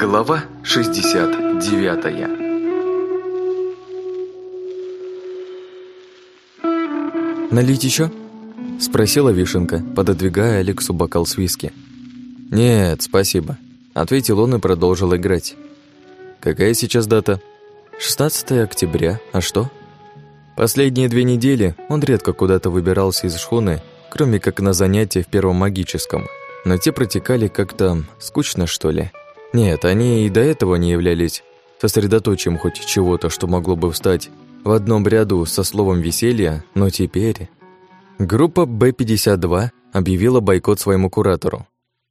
Глава 69 «Налить еще?» – спросила Вишенка, пододвигая Алексу бокал с виски. «Нет, спасибо», – ответил он и продолжил играть. «Какая сейчас дата?» «16 октября. А что?» Последние две недели он редко куда-то выбирался из шхуны, кроме как на занятия в первом магическом. Но те протекали как-то скучно, что ли. Нет, они и до этого не являлись сосредоточием хоть чего-то, что могло бы встать в одном ряду со словом «веселье», но теперь... Группа Б-52 объявила бойкот своему куратору.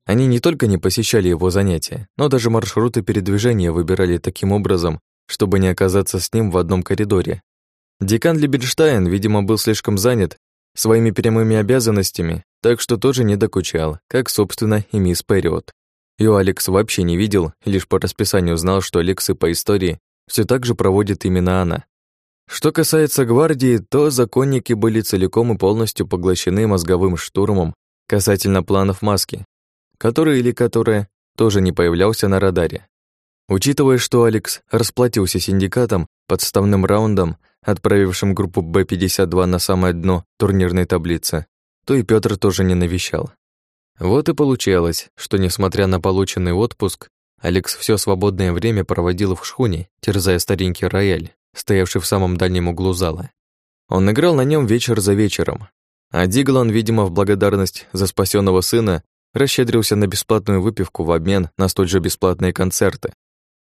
Они не только не посещали его занятия, но даже маршруты передвижения выбирали таким образом, чтобы не оказаться с ним в одном коридоре. Декан Либерштайн, видимо, был слишком занят своими прямыми обязанностями, так что тоже не докучал, как, собственно, и мисс Перриот. Ее Алекс вообще не видел, лишь по расписанию знал, что лекции по истории все так же проводит именно она. Что касается гвардии, то законники были целиком и полностью поглощены мозговым штурмом касательно планов маски, который или которая тоже не появлялся на радаре. Учитывая, что Алекс расплатился синдикатом подставным раундом, отправившим группу Б-52 на самое дно турнирной таблицы, то и Пётр тоже не навещал. Вот и получалось, что, несмотря на полученный отпуск, Алекс все свободное время проводил в шхуне, терзая старенький рояль, стоявший в самом дальнем углу зала. Он играл на нем вечер за вечером, а Диглан, видимо, в благодарность за спасенного сына, расщедрился на бесплатную выпивку в обмен на столь же бесплатные концерты.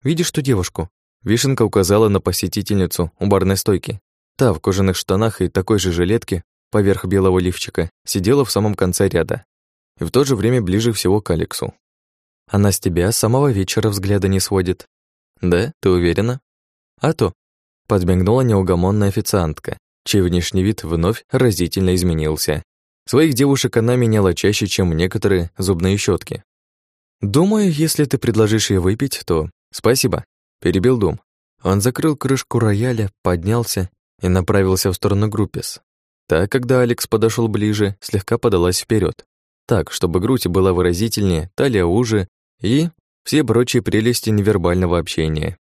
«Видишь ту девушку?» Вишенка указала на посетительницу у барной стойки. Та в кожаных штанах и такой же жилетке поверх белого лифчика сидела в самом конце ряда и в то же время ближе всего к Алексу. Она с тебя с самого вечера взгляда не сводит. Да, ты уверена? А то. Подмигнула неугомонная официантка, чей внешний вид вновь разительно изменился. Своих девушек она меняла чаще, чем некоторые зубные щетки. «Думаю, если ты предложишь ей выпить, то...» «Спасибо», — перебил Дум. Он закрыл крышку рояля, поднялся и направился в сторону Группес. Так, когда Алекс подошел ближе, слегка подалась вперед, Так, чтобы грудь была выразительнее, талия уже и все прочие прелести невербального общения.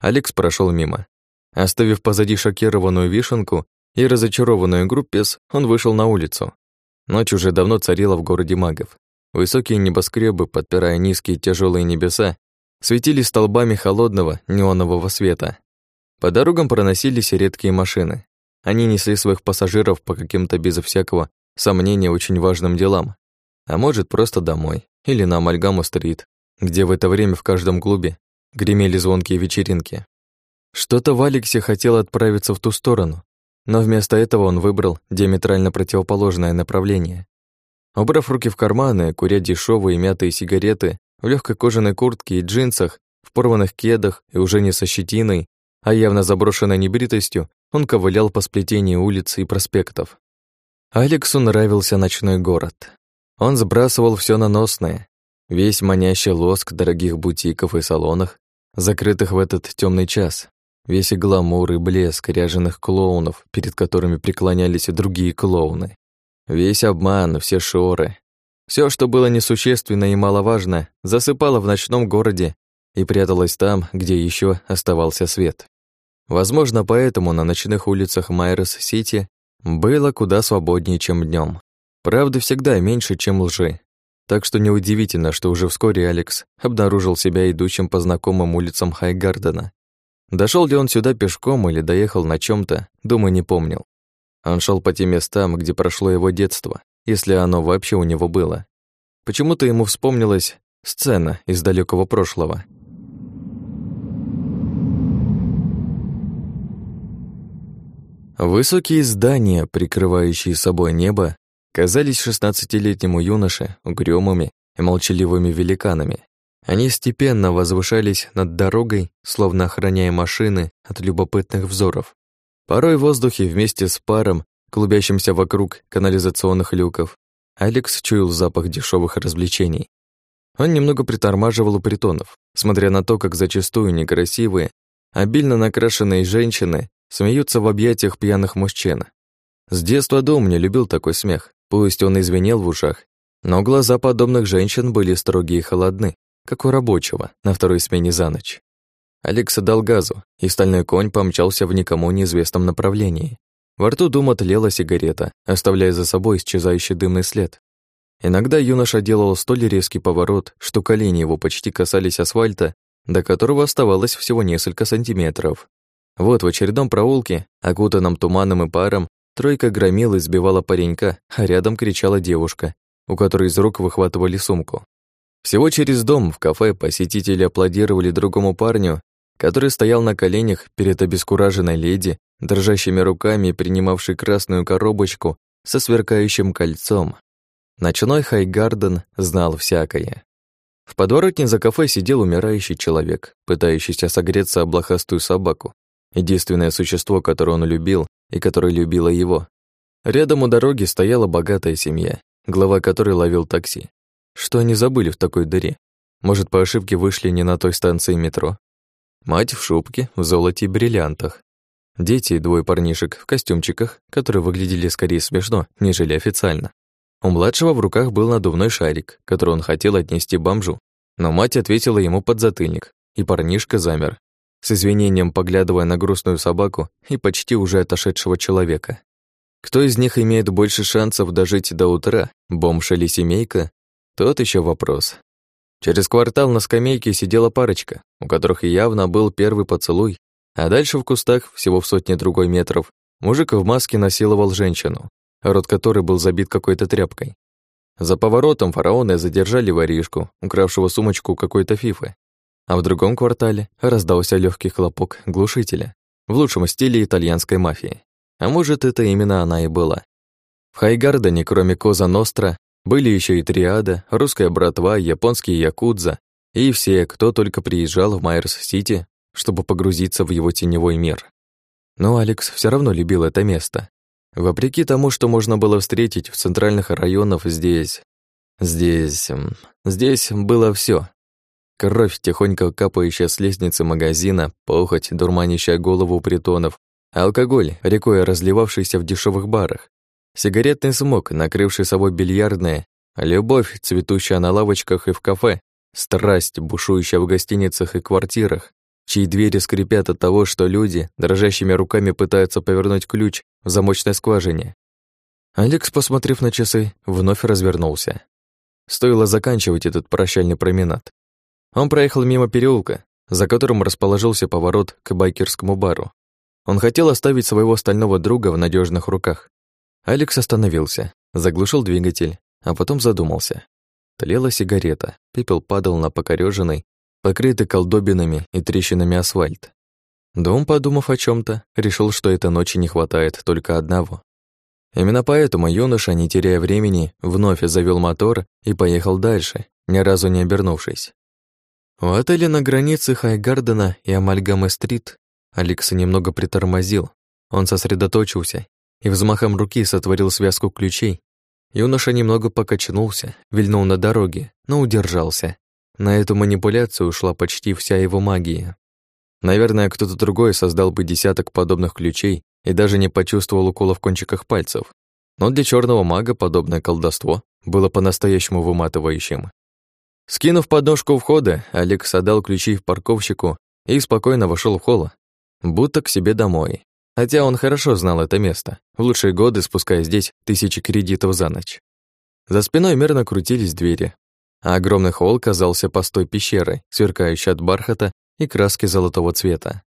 Алекс прошел мимо. Оставив позади шокированную вишенку и разочарованную группес, он вышел на улицу. Ночь уже давно царила в городе магов. Высокие небоскребы, подпирая низкие тяжелые небеса, светили столбами холодного неонового света. По дорогам проносились редкие машины. Они несли своих пассажиров по каким-то безо всякого сомнения очень важным делам. А может, просто домой. Или на Амальгаму-стрит, где в это время в каждом клубе гремели звонкие вечеринки. Что-то в Алексе хотел отправиться в ту сторону, но вместо этого он выбрал диаметрально противоположное направление. Убрав руки в карманы, куря дешевые мятые сигареты, в легкой кожаной куртке и джинсах, в порванных кедах и уже не со щетиной, а явно заброшенной небритостью, он ковылял по сплетению улиц и проспектов. Алексу нравился ночной город. Он сбрасывал все наносное, весь манящий лоск дорогих бутиков и салонах, закрытых в этот темный час, Весь и гламур, и блеск ряженых клоунов, перед которыми преклонялись и другие клоуны. Весь обман, все шоры. Все, что было несущественно и маловажно, засыпало в ночном городе и пряталось там, где еще оставался свет. Возможно, поэтому на ночных улицах Майрос-Сити было куда свободнее, чем днем. Правда всегда меньше, чем лжи. Так что неудивительно, что уже вскоре Алекс обнаружил себя идущим по знакомым улицам Хайгардена, Дошел ли он сюда пешком или доехал на чем то думаю, не помнил. Он шел по тем местам, где прошло его детство, если оно вообще у него было. Почему-то ему вспомнилась сцена из далекого прошлого. Высокие здания, прикрывающие собой небо, казались шестнадцатилетнему юноше угрюмыми и молчаливыми великанами. Они степенно возвышались над дорогой, словно охраняя машины от любопытных взоров. Порой в воздухе вместе с паром, клубящимся вокруг канализационных люков, Алекс чуял запах дешевых развлечений. Он немного притормаживал у притонов, смотря на то, как зачастую некрасивые, обильно накрашенные женщины смеются в объятиях пьяных мужчин. С детства дом не любил такой смех, пусть он извинел в ушах, но глаза подобных женщин были строгие и холодны, как у рабочего на второй смене за ночь. Алекс дал газу, и стальной конь помчался в никому неизвестном направлении. Во рту дума тлела сигарета, оставляя за собой исчезающий дымный след. Иногда юноша делал столь резкий поворот, что колени его почти касались асфальта, до которого оставалось всего несколько сантиметров. Вот в очередном проулке, окутанном туманом и паром, тройка громил и сбивала паренька, а рядом кричала девушка, у которой из рук выхватывали сумку. Всего через дом в кафе посетители аплодировали другому парню, который стоял на коленях перед обескураженной леди, дрожащими руками принимавшей красную коробочку со сверкающим кольцом. Ночной Хайгарден знал всякое. В подворотне за кафе сидел умирающий человек, пытающийся согреться об блохастую собаку, единственное существо, которое он любил и которое любило его. Рядом у дороги стояла богатая семья, глава которой ловил такси. Что они забыли в такой дыре? Может, по ошибке вышли не на той станции метро? Мать в шубке, в золоте и бриллиантах. Дети и двое парнишек в костюмчиках, которые выглядели скорее смешно, нежели официально. У младшего в руках был надувной шарик, который он хотел отнести бомжу. Но мать ответила ему под затыльник, и парнишка замер, с извинением поглядывая на грустную собаку и почти уже отошедшего человека. Кто из них имеет больше шансов дожить до утра, бомж или семейка? Тот еще вопрос. Через квартал на скамейке сидела парочка, у которых явно был первый поцелуй, а дальше в кустах, всего в сотне другой метров, мужик в маске насиловал женщину, рот которой был забит какой-то тряпкой. За поворотом фараоны задержали воришку, укравшего сумочку какой-то фифы. А в другом квартале раздался легкий хлопок глушителя, в лучшем стиле итальянской мафии. А может, это именно она и была. В Хайгардене, кроме Коза Ностра, были еще и триада, русская братва, японские якудза и все, кто только приезжал в Майерс-Сити, чтобы погрузиться в его теневой мир. Но Алекс все равно любил это место. Вопреки тому, что можно было встретить в центральных районах здесь... Здесь... Здесь было все: Кровь, тихонько капающая с лестницы магазина, похоть, дурманящая голову притонов, алкоголь, рекой разливавшийся в дешевых барах, Сигаретный смог, накрывший собой бильярдное, любовь, цветущая на лавочках и в кафе, страсть, бушующая в гостиницах и квартирах, чьи двери скрипят от того, что люди дрожащими руками пытаются повернуть ключ в замочной скважине. Алекс, посмотрев на часы, вновь развернулся. Стоило заканчивать этот прощальный променад. Он проехал мимо переулка, за которым расположился поворот к байкерскому бару. Он хотел оставить своего стального друга в надежных руках, Алекс остановился, заглушил двигатель, а потом задумался. Тлела сигарета, пепел падал на покорёженный, покрытый колдобинами и трещинами асфальт. Дом, подумав о чем то решил, что этой ночи не хватает только одного. Именно поэтому юноша, не теряя времени, вновь завел мотор и поехал дальше, ни разу не обернувшись. У отеля на границе Хайгардена и Амальгамы-стрит Алекса немного притормозил. Он сосредоточился и взмахом руки сотворил связку ключей. Юноша немного покачнулся, вильнул на дороге, но удержался. На эту манипуляцию ушла почти вся его магия. Наверное, кто-то другой создал бы десяток подобных ключей и даже не почувствовал укола в кончиках пальцев. Но для черного мага подобное колдовство было по-настоящему выматывающим. Скинув подножку входа, Алекс отдал ключи парковщику и спокойно вошел в холл, будто к себе домой. Хотя он хорошо знал это место, в лучшие годы спуская здесь тысячи кредитов за ночь. За спиной мерно крутились двери, а огромный холл казался пустой пещерой, сверкающей от бархата и краски золотого цвета.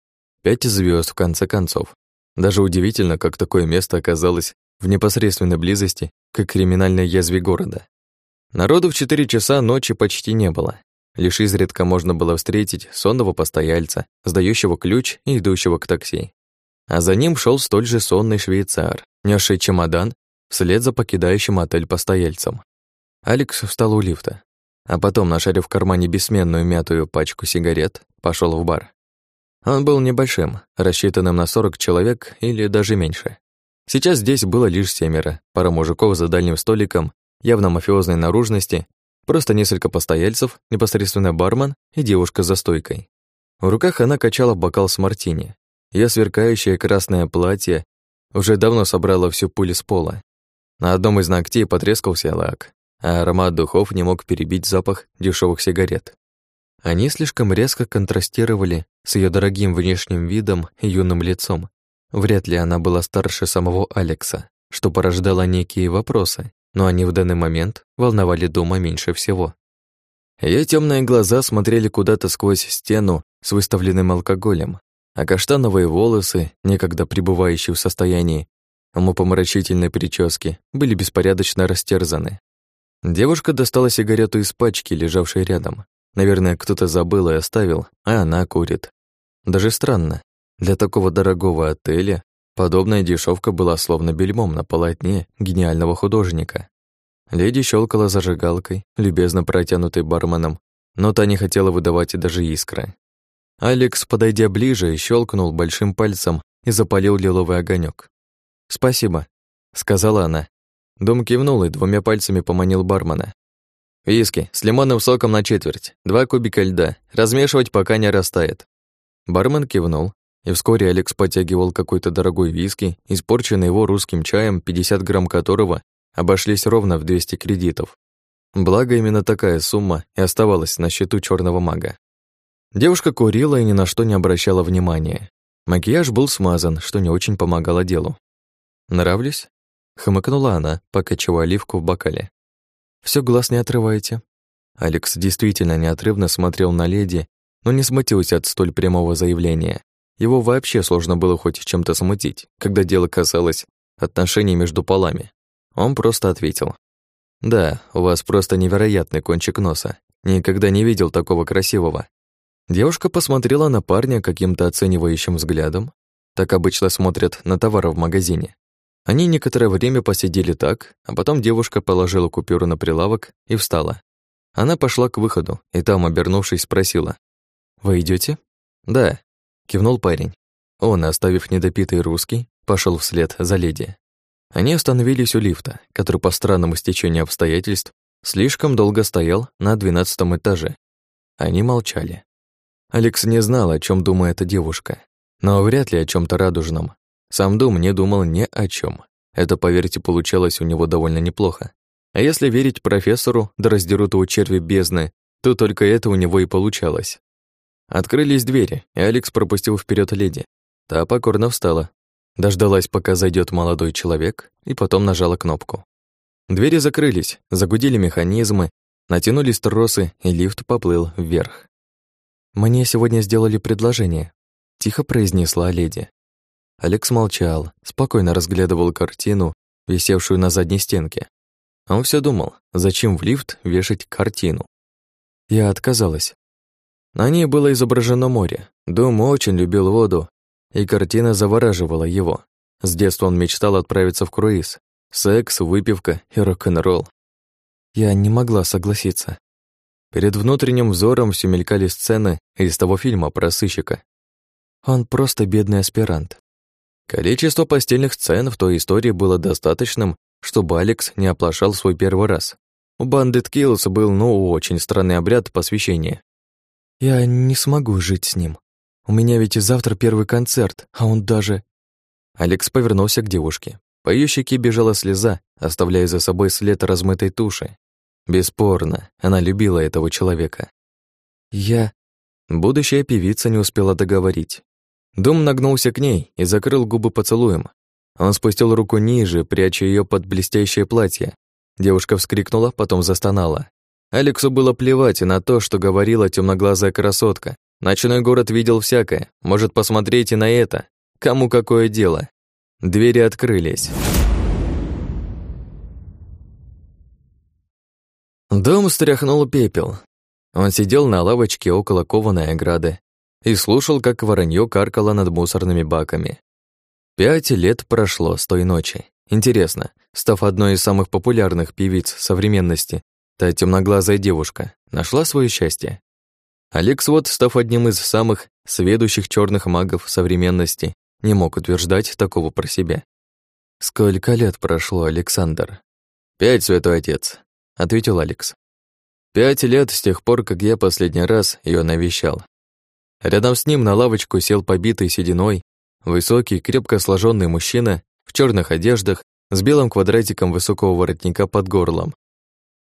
Пять звезд в конце концов. Даже удивительно, как такое место оказалось в непосредственной близости к криминальной язве города. Народу в 4 часа ночи почти не было. Лишь изредка можно было встретить сонного постояльца, сдающего ключ и идущего к такси а за ним шел столь же сонный швейцар, несший чемодан вслед за покидающим отель постояльцем. Алекс встал у лифта, а потом, нашарив в кармане бессменную мятую пачку сигарет, пошел в бар. Он был небольшим, рассчитанным на 40 человек или даже меньше. Сейчас здесь было лишь семеро, пара мужиков за дальним столиком, явно мафиозной наружности, просто несколько постояльцев, непосредственно бармен и девушка за стойкой. В руках она качала бокал с мартини, Её сверкающее красное платье уже давно собрало всю пыль с пола. На одном из ногтей потрескался лак, а аромат духов не мог перебить запах дешевых сигарет. Они слишком резко контрастировали с ее дорогим внешним видом и юным лицом. Вряд ли она была старше самого Алекса, что порождало некие вопросы, но они в данный момент волновали дома меньше всего. Ее темные глаза смотрели куда-то сквозь стену с выставленным алкоголем, а каштановые волосы, некогда пребывающие в состоянии умопомрачительной прически, были беспорядочно растерзаны. Девушка достала сигарету из пачки, лежавшей рядом. Наверное, кто-то забыл и оставил, а она курит. Даже странно. Для такого дорогого отеля подобная дешевка была словно бельмом на полотне гениального художника. Леди щелкала зажигалкой, любезно протянутой барменом, но та не хотела выдавать даже искры. Алекс, подойдя ближе, щелкнул большим пальцем и запалил лиловый огонек. «Спасибо», — сказала она. Дом кивнул и двумя пальцами поманил бармена. «Виски с лимонным соком на четверть, два кубика льда, размешивать, пока не растает». Бармен кивнул, и вскоре Алекс подтягивал какой-то дорогой виски, испорченный его русским чаем, 50 грамм которого обошлись ровно в 200 кредитов. Благо, именно такая сумма и оставалась на счету черного мага. Девушка курила и ни на что не обращала внимания. Макияж был смазан, что не очень помогало делу. «Нравлюсь?» — хмыкнула она, покачивая оливку в бокале. Все глаз не отрываете». Алекс действительно неотрывно смотрел на леди, но не смутился от столь прямого заявления. Его вообще сложно было хоть чем-то смутить, когда дело касалось отношений между полами. Он просто ответил. «Да, у вас просто невероятный кончик носа. Никогда не видел такого красивого». Девушка посмотрела на парня каким-то оценивающим взглядом. Так обычно смотрят на товары в магазине. Они некоторое время посидели так, а потом девушка положила купюру на прилавок и встала. Она пошла к выходу, и там, обернувшись, спросила. «Вы идете? «Да», — кивнул парень. Он, оставив недопитый русский, пошел вслед за леди. Они остановились у лифта, который по странному стечению обстоятельств слишком долго стоял на двенадцатом этаже. Они молчали. Алекс не знал, о чем думает эта девушка, но вряд ли о чем то радужном. Сам Дум не думал ни о чем. Это, поверьте, получалось у него довольно неплохо. А если верить профессору, да раздерут его черви бездны, то только это у него и получалось. Открылись двери, и Алекс пропустил вперед леди. Та покорно встала, Дождалась, пока зайдет молодой человек, и потом нажала кнопку. Двери закрылись, загудели механизмы, натянулись тросы, и лифт поплыл вверх. «Мне сегодня сделали предложение», — тихо произнесла леди. Алекс молчал, спокойно разглядывал картину, висевшую на задней стенке. Он все думал, зачем в лифт вешать картину. Я отказалась. На ней было изображено море. Дом очень любил воду и картина завораживала его. С детства он мечтал отправиться в круиз. Секс, выпивка и рок-н-ролл. Я не могла согласиться. Перед внутренним взором все мелькали сцены из того фильма про сыщика. Он просто бедный аспирант. Количество постельных сцен в той истории было достаточным, чтобы Алекс не оплошал свой первый раз. У Bandit Kills был, ну, очень странный обряд посвящения. «Я не смогу жить с ним», у меня ведь и завтра первый концерт, а он даже...» Алекс повернулся к девушке. По ее щеке бежала слеза, оставляя за собой след размытой туши. Бесспорно, она любила этого человека. «Я...» Будущая певица не успела договорить. Дом нагнулся к ней и закрыл губы поцелуем. Он спустил руку ниже, пряча ее под блестящее платье. Девушка вскрикнула, потом застонала. Алексу было плевать на то, что говорила темноглазая красотка. Ночной город видел всякое. Может, посмотреть и на это. Кому какое дело? Двери открылись. Дом стряхнул пепел. Он сидел на лавочке около кованой ограды и слушал, как воронье каркало над мусорными баками. Пять лет прошло с той ночи. Интересно, став одной из самых популярных певиц современности, та темноглазая девушка нашла свое счастье? Алекс вот, став одним из самых сведущих черных магов современности, не мог утверждать такого про себя. «Сколько лет прошло, Александр?» «Пять, святой отец», — ответил Алекс. «Пять лет с тех пор, как я последний раз ее навещал. Рядом с ним на лавочку сел побитый сединой, высокий, крепко сложенный мужчина в черных одеждах с белым квадратиком высокого воротника под горлом.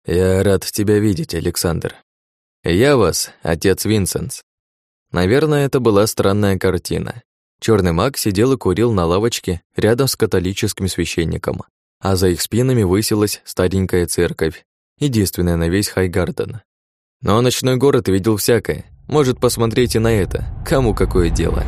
«Я рад тебя видеть, Александр», «Я вас, отец Винсенс». Наверное, это была странная картина. Черный маг сидел и курил на лавочке рядом с католическим священником, а за их спинами высилась старенькая церковь, единственная на весь Хайгарден. Но ночной город видел всякое. Может, посмотрите на это, кому какое дело.